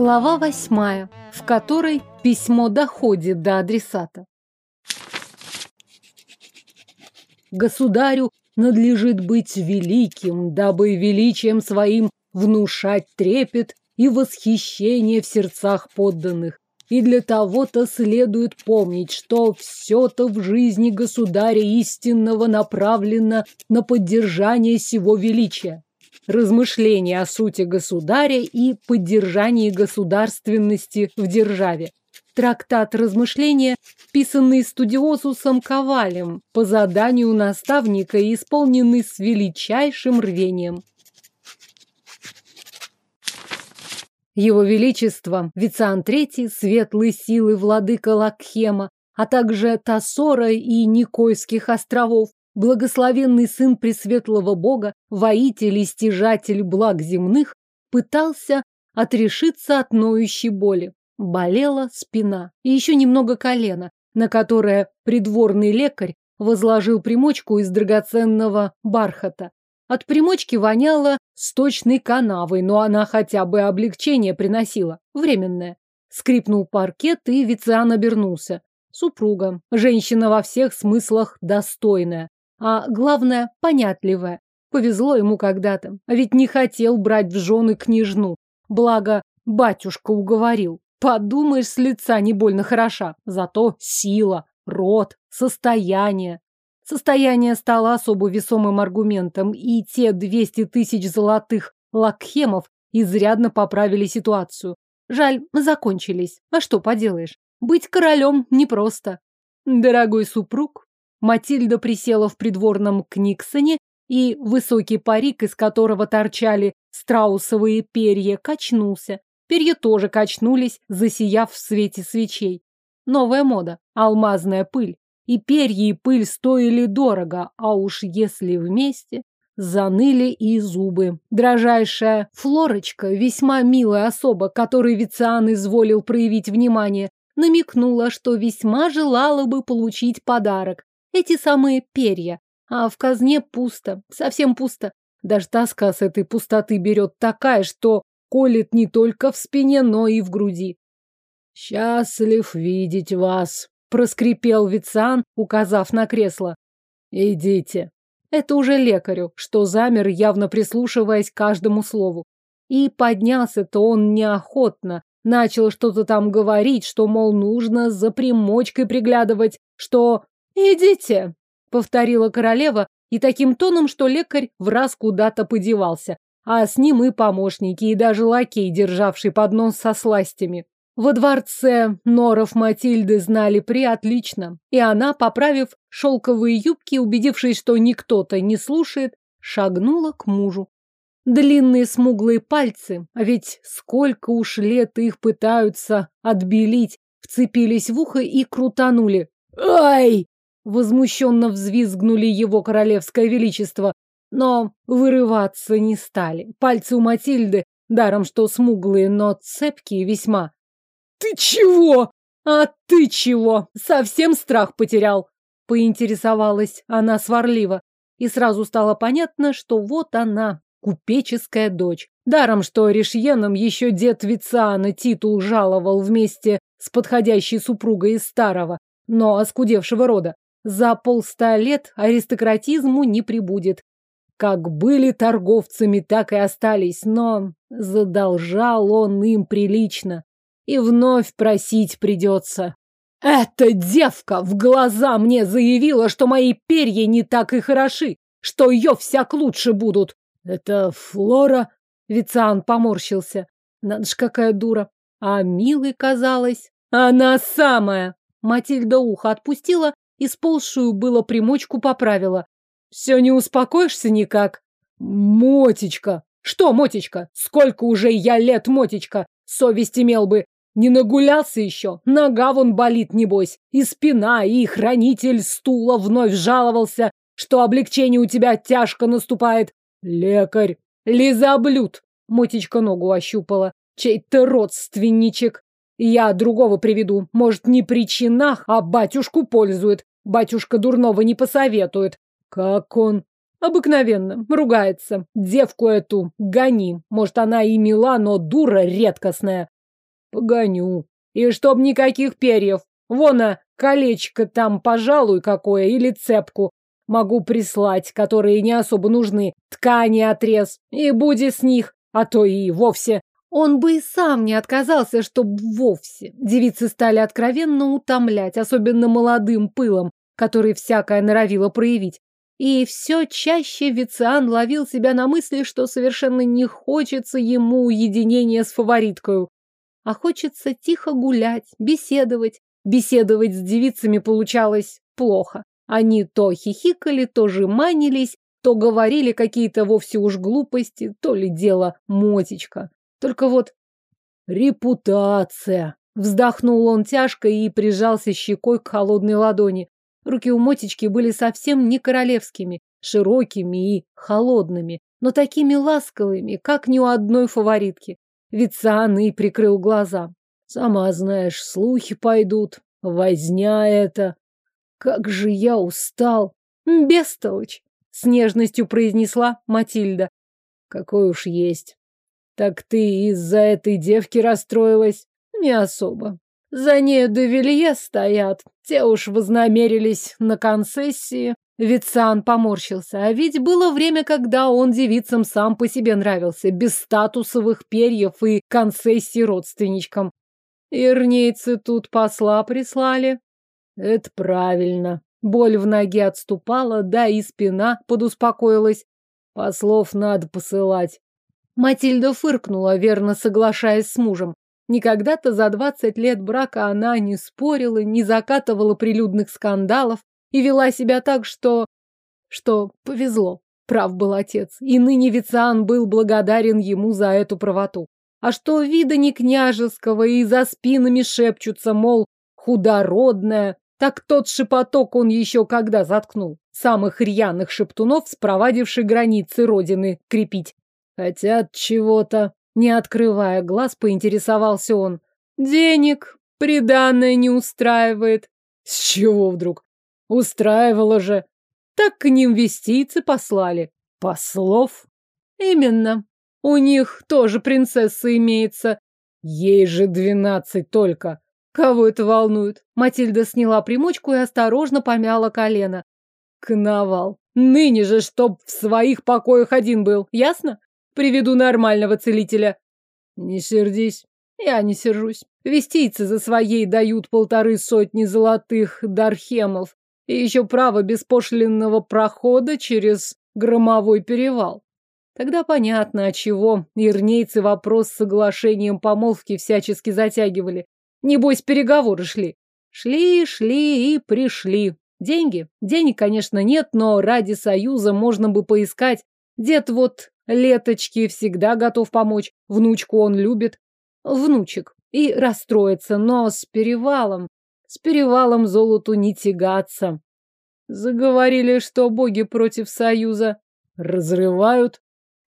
Глава восьмая, в которой письмо доходит до адресата. Государю надлежит быть великим, дабы величием своим внушать трепет и восхищение в сердцах подданных. И для того-то следует помнить, что все-то в жизни государя истинного направлено на поддержание сего величия размышления о сути государя и поддержании государственности в державе. Трактат размышления, писанный студиозусом Ковалем по заданию наставника и исполненный с величайшим рвением. Его Величество, Вициан III, светлые силы владыка Лакхема, а также Тасора и Никойских островов, благословенный сын Пресветлого Бога, воитель и стяжатель благ земных, пытался отрешиться от ноющей боли. Болела спина и еще немного колено, на которое придворный лекарь возложил примочку из драгоценного бархата. От примочки воняло сточной канавой, но она хотя бы облегчение приносила, временное. Скрипнул паркет, и Вициан обернулся. Супруга, женщина во всех смыслах достойная а главное, понятливая. Повезло ему когда-то, а ведь не хотел брать в жены княжну. Благо, батюшка уговорил. Подумаешь, с лица не больно хороша, зато сила, род, состояние. Состояние стало особо весомым аргументом, и те 200 тысяч золотых лакхемов изрядно поправили ситуацию. Жаль, закончились. А что поделаешь? Быть королем непросто. Дорогой супруг, Матильда присела в придворном книгсоне, и высокий парик, из которого торчали страусовые перья, качнулся. Перья тоже качнулись, засияв в свете свечей. Новая мода, алмазная пыль. И перья, и пыль стоили дорого, а уж если вместе, заныли и зубы. Дрожайшая Флорочка, весьма милая особа, которой Вициан изволил проявить внимание, намекнула, что весьма желала бы получить подарок. Эти самые перья. А в казне пусто, совсем пусто. Даже тоска с этой пустоты берет такая, что колет не только в спине, но и в груди. «Счастлив видеть вас», — проскрипел Вициан, указав на кресло. «Идите». Это уже лекарю, что замер, явно прислушиваясь к каждому слову. И поднялся-то он неохотно, начал что-то там говорить, что, мол, нужно за примочкой приглядывать, что «Идите», — повторила королева, и таким тоном, что лекарь в раз куда-то подевался, а с ним и помощники, и даже лакей, державший поднос со сластями. Во дворце норов Матильды знали при отлично, и она, поправив шелковые юбки, убедившись, что никто-то не слушает, шагнула к мужу. Длинные смуглые пальцы, а ведь сколько уж лет их пытаются отбелить, вцепились в ухо и крутанули. «Ай!» Возмущенно взвизгнули его королевское величество, но вырываться не стали. Пальцы у Матильды, даром что смуглые, но цепкие весьма. «Ты чего? А ты чего? Совсем страх потерял?» Поинтересовалась она сварливо. И сразу стало понятно, что вот она, купеческая дочь. Даром, что Ришьеном еще дед Вициана титул жаловал вместе с подходящей супругой из старого, но оскудевшего рода. За полста лет аристократизму не прибудет. Как были торговцами, так и остались, но задолжал он им прилично. И вновь просить придется. Эта девка в глаза мне заявила, что мои перья не так и хороши, что ее всяк лучше будут. Это Флора? Вициан поморщился. Надо ж какая дура. А милой казалось. Она самая. Матильда ухо отпустила и сползшую было примочку поправила. Все не успокоишься никак? Мотечка! Что, Мотечка? Сколько уже я лет, Мотечка? Совесть имел бы. Не нагулялся еще? Нога вон болит, небось. И спина, и хранитель стула вновь жаловался, что облегчение у тебя тяжко наступает. Лекарь! Лизоблюд! Мотечка ногу ощупала. Чей-то родственничек. Я другого приведу. Может, не при чинах, а батюшку пользует. Батюшка дурного не посоветует. Как он? Обыкновенно. Ругается. Девку эту гони. Может, она и мила, но дура редкостная. Погоню. И чтоб никаких перьев. Вон, а, колечко там, пожалуй, какое, или цепку. Могу прислать, которые не особо нужны. Ткани отрез. И буди с них, а то и вовсе. Он бы и сам не отказался, чтоб вовсе. Девицы стали откровенно утомлять, особенно молодым пылом, который всякое норовило проявить. И все чаще Вициан ловил себя на мысли, что совершенно не хочется ему уединения с фавориткой, а хочется тихо гулять, беседовать. Беседовать с девицами получалось плохо. Они то хихикали, то жеманились, то говорили какие-то вовсе уж глупости, то ли дело мотечка. Только вот репутация. Вздохнул он тяжко и прижался щекой к холодной ладони. Руки у Мотечки были совсем не королевскими, широкими и холодными, но такими ласковыми, как ни у одной фаворитки. Вициан и прикрыл глаза. Сама знаешь, слухи пойдут, возня это. Как же я устал. Бестолочь, с нежностью произнесла Матильда. Какой уж есть. Так ты из-за этой девки расстроилась? Не особо. За нею до стоят. Те уж вознамерились на концессии. Вицан поморщился. А ведь было время, когда он девицам сам по себе нравился, без статусовых перьев и концессий родственничкам. Ирнейцы тут посла прислали. Это правильно. Боль в ноге отступала, да и спина подуспокоилась. Послов надо посылать. Матильда фыркнула, верно соглашаясь с мужем. Никогда-то за двадцать лет брака она не спорила, не закатывала прилюдных скандалов и вела себя так, что... что повезло. Прав был отец, и ныне Вициан был благодарен ему за эту правоту. А что вида не княжеского, и за спинами шепчутся, мол, худородная, так тот шепоток он еще когда заткнул. Самых рьяных шептунов, спровадивших границы родины, крепить. Хотят чего-то. Не открывая глаз, поинтересовался он. Денег, приданное не устраивает. С чего вдруг? Устраивало же. Так к ним вестицы послали. Послов? Именно. У них тоже принцесса имеется. Ей же двенадцать только. Кого это волнует? Матильда сняла примочку и осторожно помяла колено. Кновал. Ныне же, чтоб в своих покоях один был, ясно? Приведу нормального целителя. Не сердись. Я не сержусь. Вестийцы за своей дают полторы сотни золотых дархемов и еще право беспошлинного прохода через громовой перевал. Тогда понятно, от чего ирнейцы вопрос с соглашением помолвки всячески затягивали. Небось, переговоры шли. Шли, шли и пришли. Деньги? Денег, конечно, нет, но ради союза можно бы поискать. Дед вот Леточки всегда готов помочь. Внучку он любит. Внучек. И расстроится, но с перевалом. С перевалом золоту не тягаться. Заговорили, что боги против союза. Разрывают.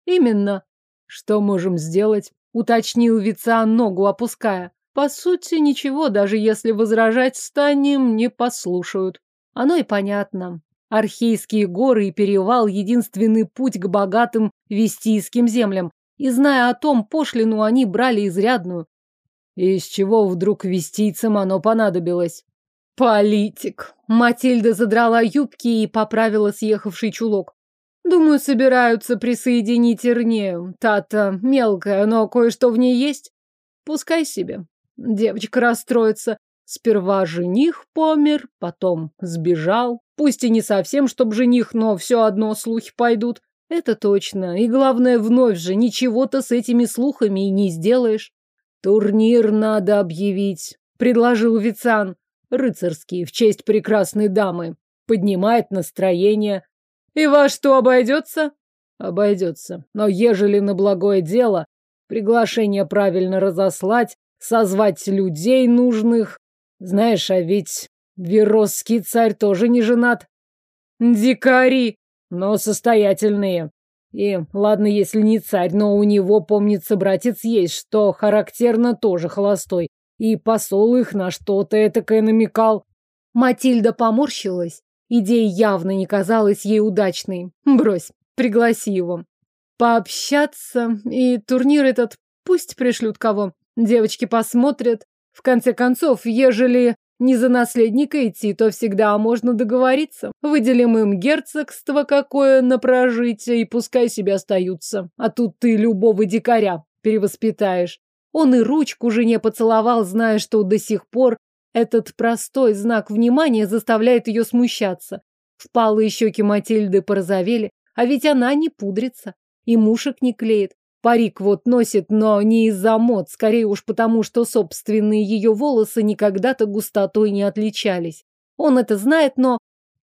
Именно. Что можем сделать? Уточнил Вициан, ногу опуская. По сути, ничего, даже если возражать станем, не послушают. Оно и понятно. Архейские горы и перевал – единственный путь к богатым вестийским землям. И зная о том, пошлину они брали изрядную. Из чего вдруг вестийцам оно понадобилось? Политик. Матильда задрала юбки и поправила съехавший чулок. Думаю, собираются присоединить Ирнею. Та-то мелкая, но кое-что в ней есть. Пускай себе. Девочка расстроится. Сперва жених помер, потом сбежал. Пусть и не совсем, чтоб жених, но все одно слухи пойдут. Это точно. И главное, вновь же, ничего-то с этими слухами и не сделаешь. Турнир надо объявить, предложил Вицан. Рыцарский, в честь прекрасной дамы. Поднимает настроение. И во что обойдется? Обойдется. Но ежели на благое дело, приглашение правильно разослать, созвать людей нужных, знаешь, а ведь Веросский царь тоже не женат. Дикари, но состоятельные. И ладно, если не царь, но у него, помнится, братец есть, что характерно тоже холостой. И посол их на что-то этакое намекал. Матильда поморщилась. Идея явно не казалась ей удачной. Брось, пригласи его. Пообщаться, и турнир этот пусть пришлют кого. Девочки посмотрят. В конце концов, ежели не за наследника идти, то всегда можно договориться. Выделим им герцогство какое на прожитие, и пускай себе остаются. А тут ты любого дикаря перевоспитаешь. Он и ручку жене поцеловал, зная, что до сих пор этот простой знак внимания заставляет ее смущаться. Впалые щеки Матильды порозовели, а ведь она не пудрится и мушек не клеит. Парик вот носит, но не из-за мод, скорее уж потому, что собственные ее волосы никогда-то густотой не отличались. Он это знает, но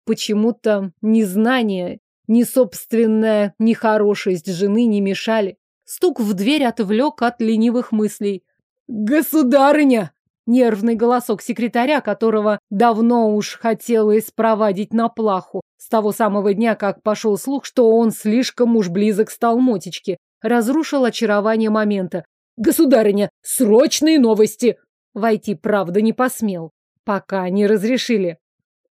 почему-то незнание, ни собственная нехорошесть жены не мешали. Стук в дверь отвлек от ленивых мыслей. «Государыня!» Нервный голосок секретаря, которого давно уж хотела испровадить на плаху, с того самого дня, как пошел слух, что он слишком уж близок стал Мотичке, разрушил очарование момента. «Государыня, срочные новости!» Войти, правда, не посмел. Пока не разрешили.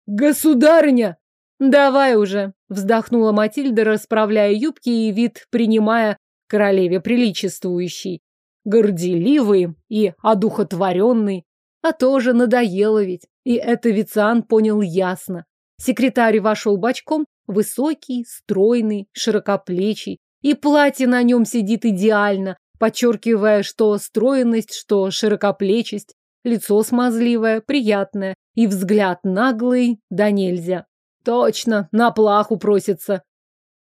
«Государыня!» «Давай уже!» — вздохнула Матильда, расправляя юбки и вид принимая королеве приличествующий. Горделивый и одухотворенный. А тоже надоело ведь. И это Вициан понял ясно. Секретарь вошел бочком, высокий, стройный, широкоплечий, и платье на нем сидит идеально, подчеркивая что стройность, что широкоплечесть, лицо смазливое, приятное, и взгляд наглый, да нельзя. Точно, на плаху просится.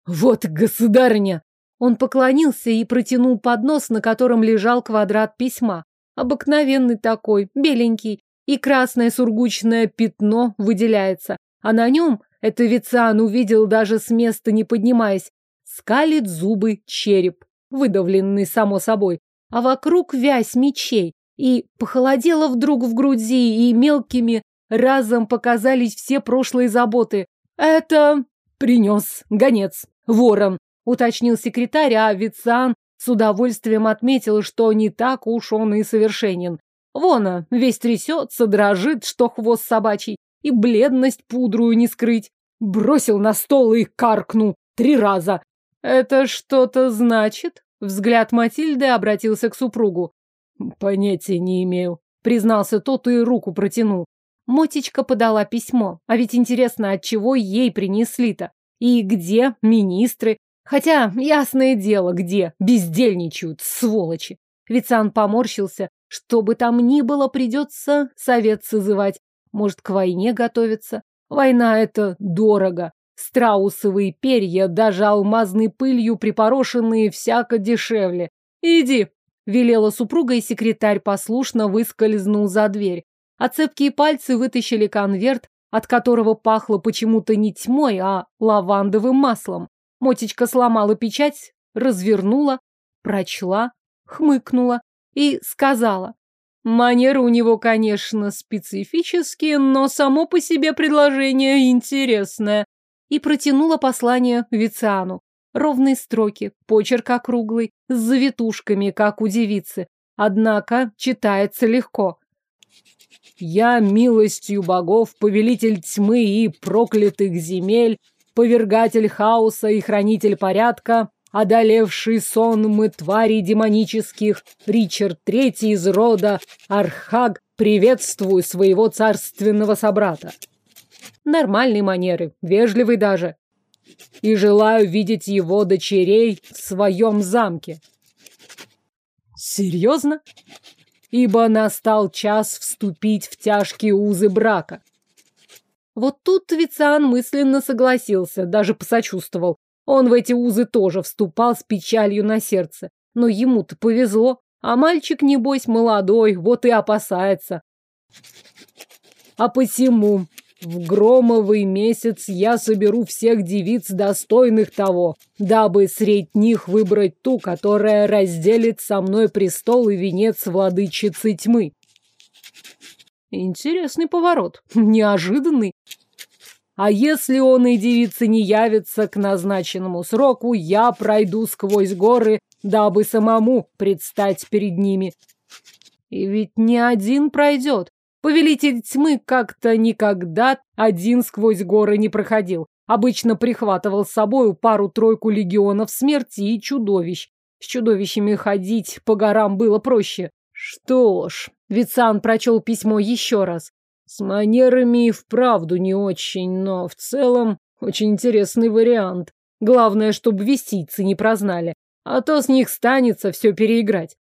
Вот, государыня! Он поклонился и протянул поднос, на котором лежал квадрат письма. Обыкновенный такой, беленький, и красное сургучное пятно выделяется. А на нем, это Вициан увидел даже с места не поднимаясь, скалит зубы череп, выдавленный само собой, а вокруг вязь мечей, и похолодело вдруг в груди, и мелкими разом показались все прошлые заботы. Это принес гонец, ворон, уточнил секретарь, а Вициан с удовольствием отметил, что не так уж он и совершенен. Вона, весь трясется, дрожит, что хвост собачий, и бледность пудрую не скрыть. Бросил на стол и каркнул три раза. Это что-то значит? Взгляд Матильды обратился к супругу. Понятия не имею, признался тот и руку протянул. Мотичка подала письмо. А ведь интересно, от чего ей принесли-то? И где министры? Хотя, ясное дело, где. Бездельничают, сволочи. Вицан поморщился. Что бы там ни было, придется совет созывать. Может, к войне готовиться? Война — это дорого. Страусовые перья, даже алмазной пылью припорошенные, всяко дешевле. Иди, велела супруга, и секретарь послушно выскользнул за дверь. А цепкие пальцы вытащили конверт, от которого пахло почему-то не тьмой, а лавандовым маслом. Мотечка сломала печать, развернула, прочла, хмыкнула и сказала. Манеры у него, конечно, специфические, но само по себе предложение интересное и протянула послание Вициану. Ровные строки, почерк округлый, с завитушками, как у девицы. Однако читается легко. «Я милостью богов, повелитель тьмы и проклятых земель, повергатель хаоса и хранитель порядка, одолевший сон мы тварей демонических, Ричард Третий из рода Архаг, приветствую своего царственного собрата. Нормальные манеры, вежливый даже. И желаю видеть его дочерей в своем замке. Серьезно? Ибо настал час вступить в тяжкие узы брака. Вот тут Вициан мысленно согласился, даже посочувствовал. Он в эти узы тоже вступал с печалью на сердце. Но ему-то повезло, а мальчик, небось, молодой, вот и опасается. А посему в громовый месяц я соберу всех девиц, достойных того, дабы средь них выбрать ту, которая разделит со мной престол и венец владычицы тьмы. Интересный поворот, неожиданный. А если он и девицы не явится к назначенному сроку, я пройду сквозь горы, дабы самому предстать перед ними. И ведь не один пройдет. Повелитель тьмы как-то никогда один сквозь горы не проходил. Обычно прихватывал с собой пару-тройку легионов смерти и чудовищ. С чудовищами ходить по горам было проще. Что ж, Вицан прочел письмо еще раз. С манерами и вправду не очень, но в целом очень интересный вариант. Главное, чтобы вестицы не прознали. А то с них станется все переиграть.